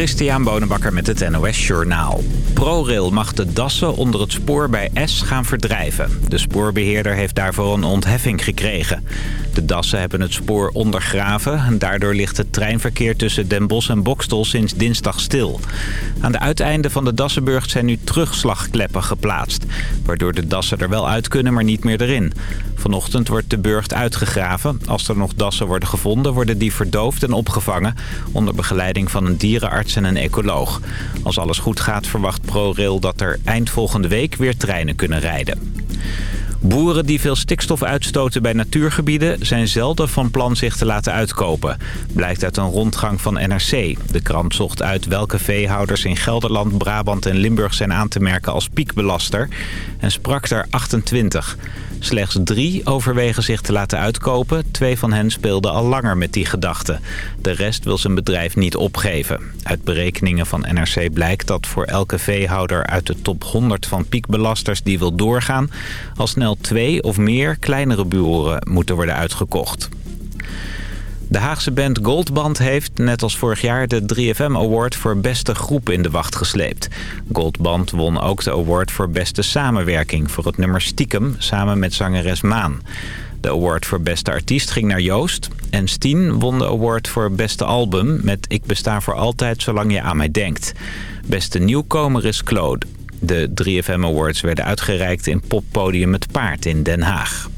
Christian Bonenbakker met het NOS Journaal. ProRail mag de dassen onder het spoor bij S gaan verdrijven. De spoorbeheerder heeft daarvoor een ontheffing gekregen. De dassen hebben het spoor ondergraven... en daardoor ligt het treinverkeer tussen Den Bosch en Bokstel sinds dinsdag stil. Aan de uiteinden van de Dassenburg zijn nu terugslagkleppen geplaatst... waardoor de dassen er wel uit kunnen, maar niet meer erin. Vanochtend wordt de burcht uitgegraven. Als er nog dassen worden gevonden, worden die verdoofd en opgevangen... onder begeleiding van een dierenarts en een ecoloog. Als alles goed gaat, verwacht ProRail dat er eind volgende week weer treinen kunnen rijden. Boeren die veel stikstof uitstoten bij natuurgebieden... zijn zelden van plan zich te laten uitkopen. Blijkt uit een rondgang van NRC. De krant zocht uit welke veehouders in Gelderland, Brabant en Limburg... zijn aan te merken als piekbelaster. En sprak er 28. Slechts drie overwegen zich te laten uitkopen. Twee van hen speelden al langer met die gedachte. De rest wil zijn bedrijf niet opgeven. Uit berekeningen van NRC blijkt dat voor elke veehouder uit de top 100 van piekbelasters die wil doorgaan... al snel twee of meer kleinere buren moeten worden uitgekocht. De Haagse band Goldband heeft, net als vorig jaar, de 3FM Award voor beste groep in de wacht gesleept. Goldband won ook de award voor beste samenwerking voor het nummer Stiekem samen met zangeres Maan. De award voor beste artiest ging naar Joost. En Stien won de award voor beste album met Ik besta voor altijd zolang je aan mij denkt. Beste nieuwkomer is Claude. De 3FM Awards werden uitgereikt in poppodium Het Paard in Den Haag.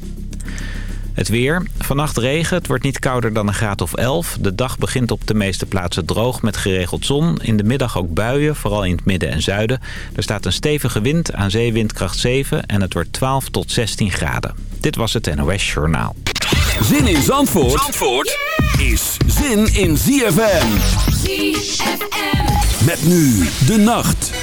Het weer. Vannacht regen. Het wordt niet kouder dan een graad of 11. De dag begint op de meeste plaatsen droog met geregeld zon. In de middag ook buien, vooral in het midden en zuiden. Er staat een stevige wind, aan zeewindkracht 7 en het wordt 12 tot 16 graden. Dit was het NOS Journaal. Zin in Zandvoort, Zandvoort is zin in ZFM. ZFM. Met nu de nacht.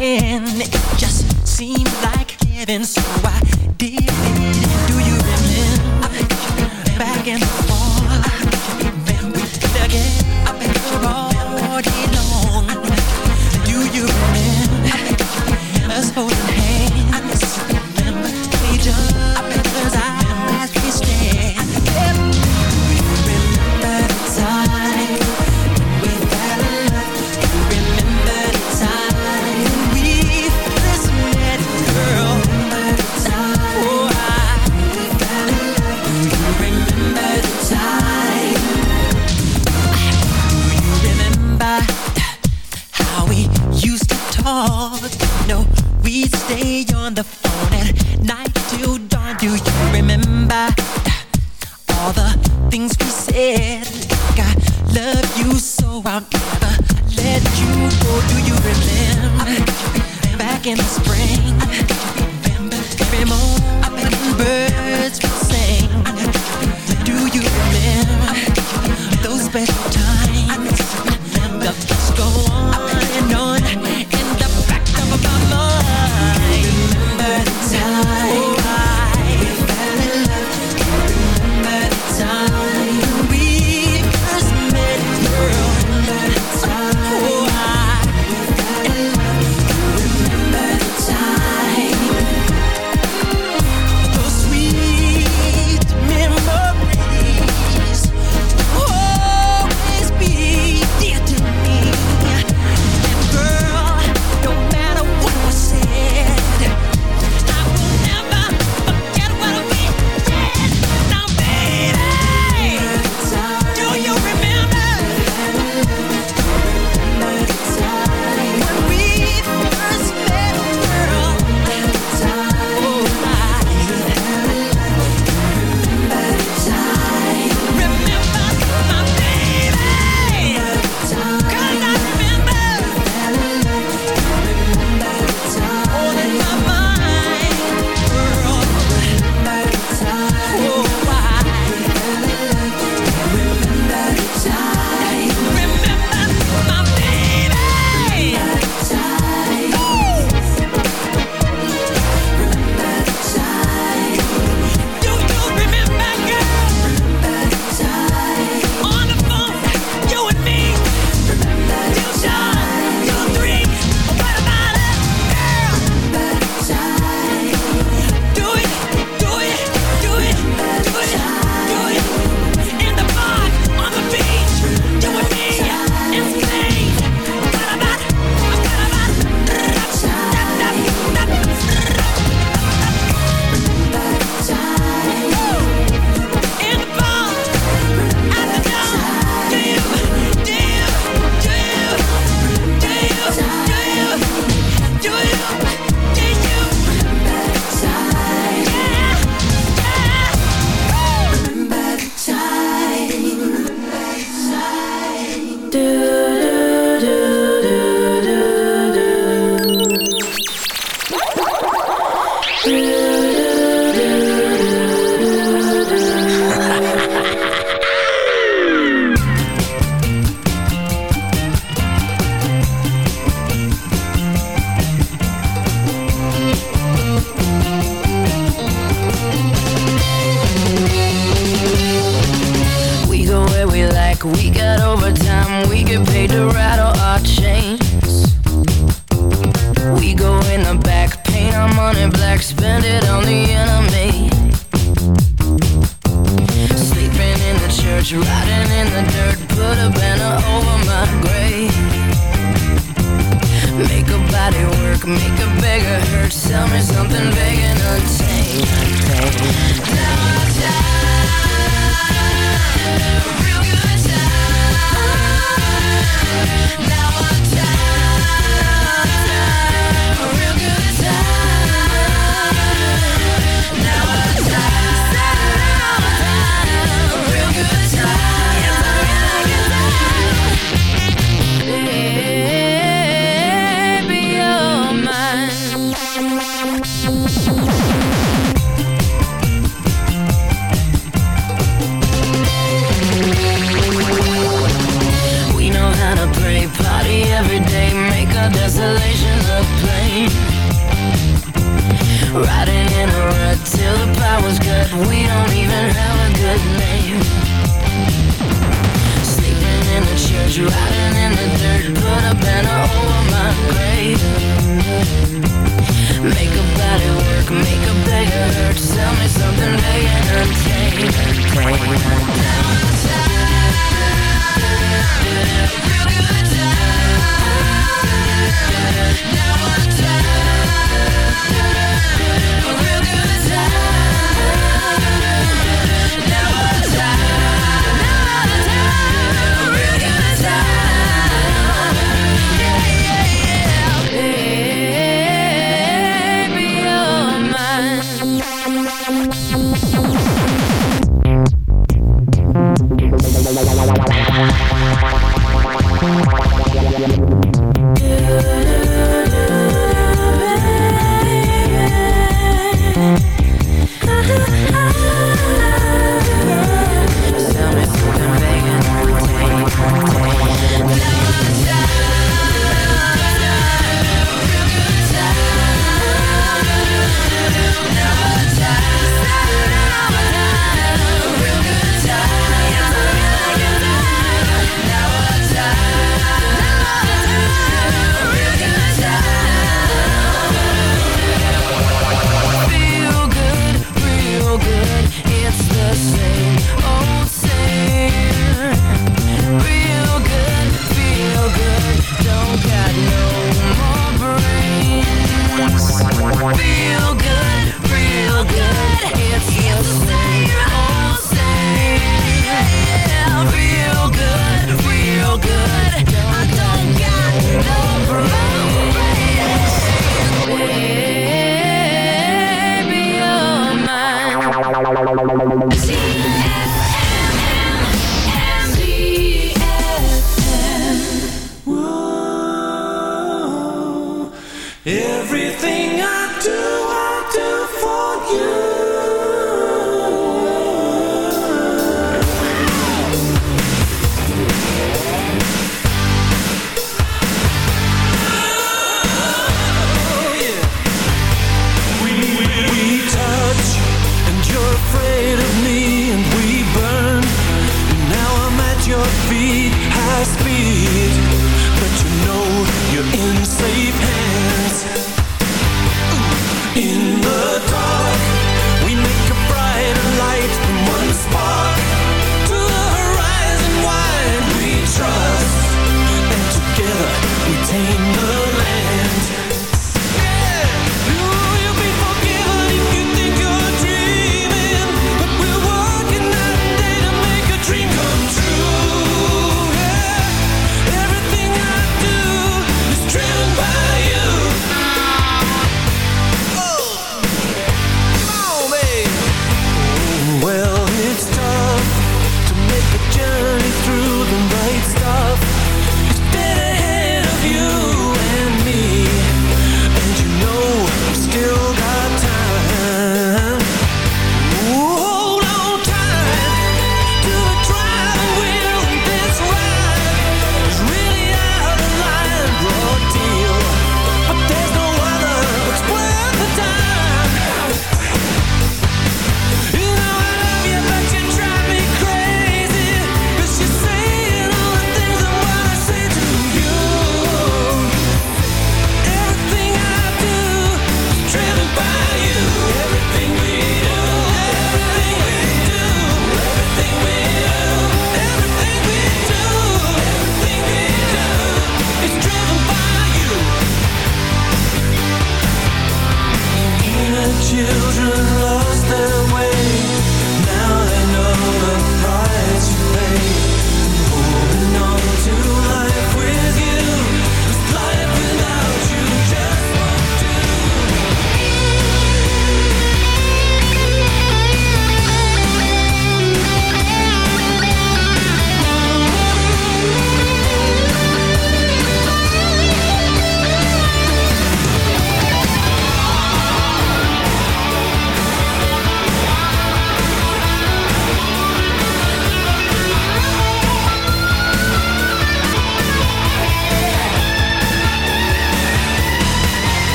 hand. It just seemed like heaven, so I did it. Do you remember back and forth? We could again all day long. Do you remember us holding?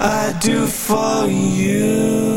I do for you.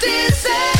this is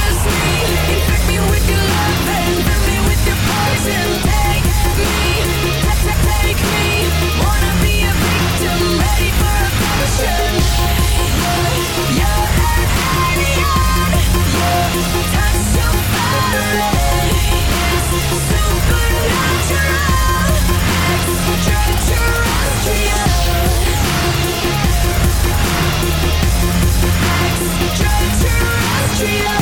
Trio.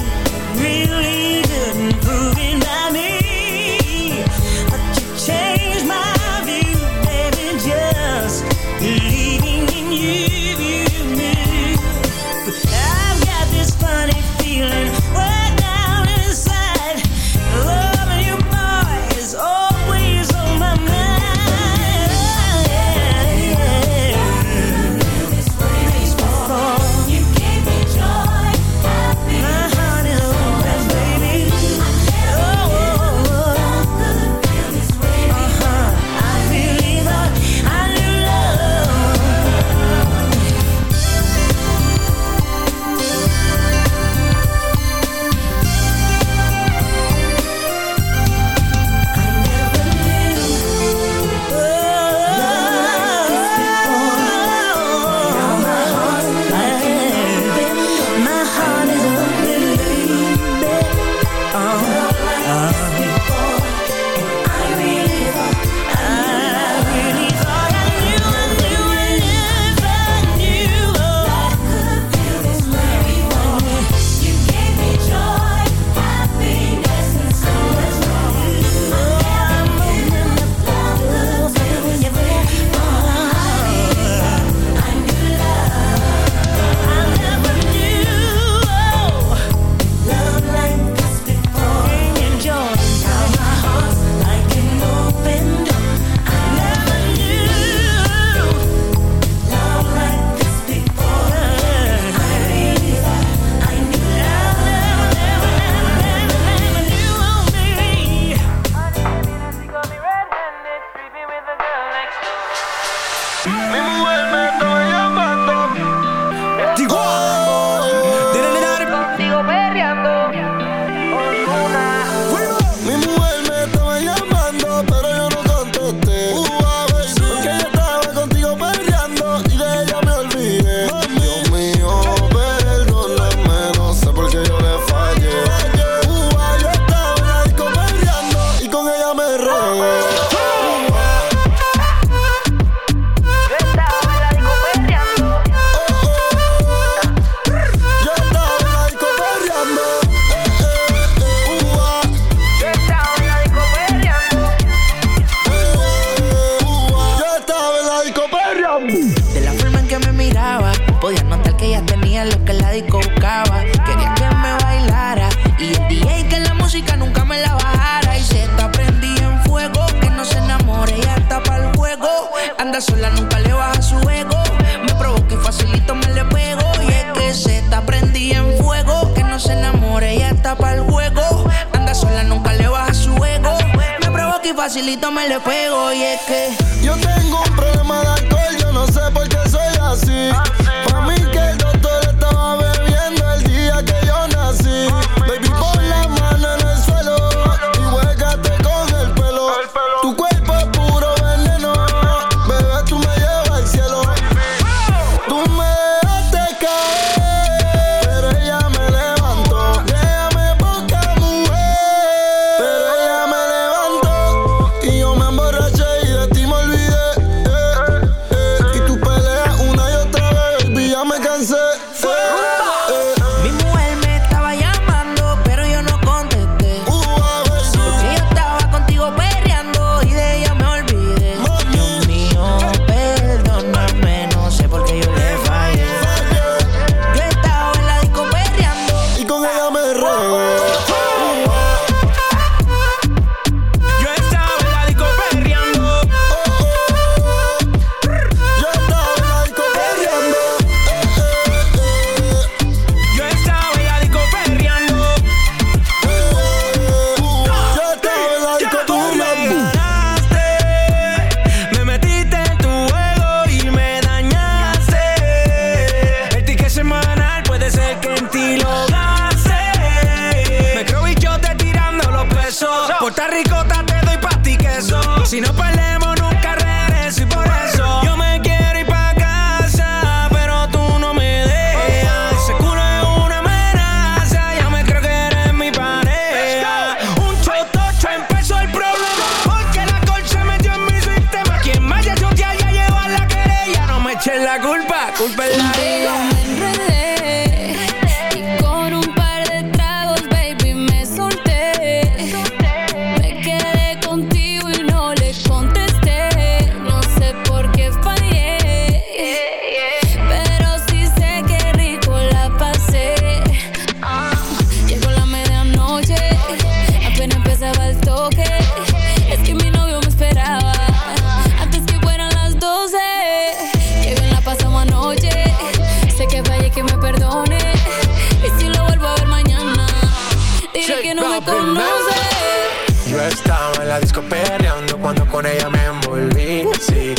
perreando cuando con ella me envolví. Sí,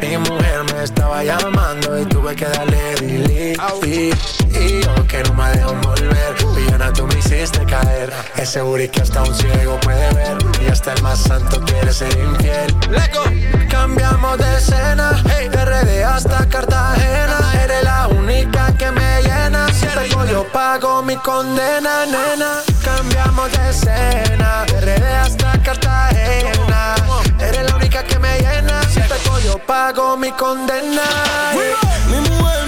mi mujer me estaba llamando y tuve que darle delete. Y yo que no me dejo volver, Villana tú me hiciste caer. Es booty que hasta un ciego puede ver y hasta el más santo quiere ser infiel. Lego. Cambiamos de escena, hey, de RD hasta Cartagena. Eres la única que me tengo yo pago mi condena, nena. Cambiamos de escena, de hasta Cartagena. Eres la única que me llena. Si tengo yo pago mi condena. Mi mujer